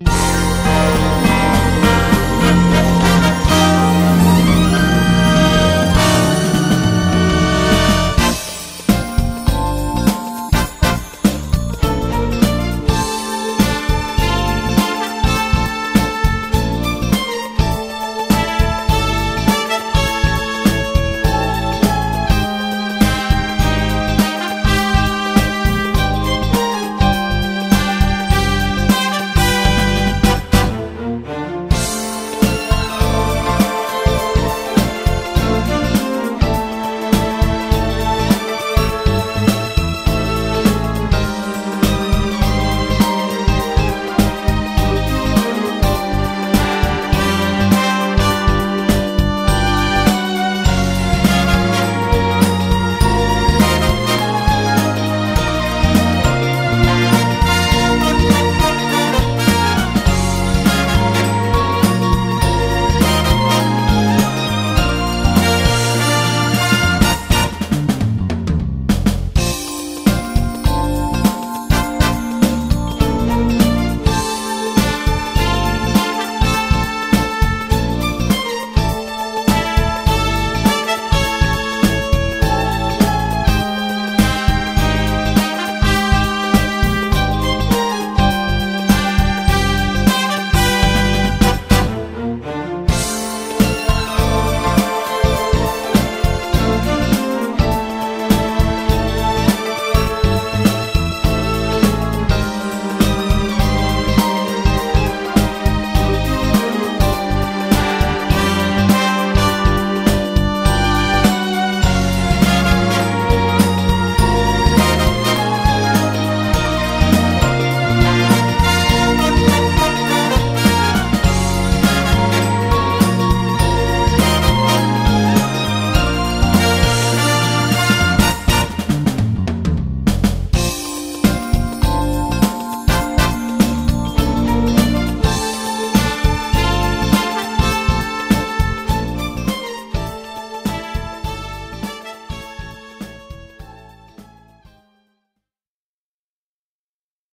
Bye.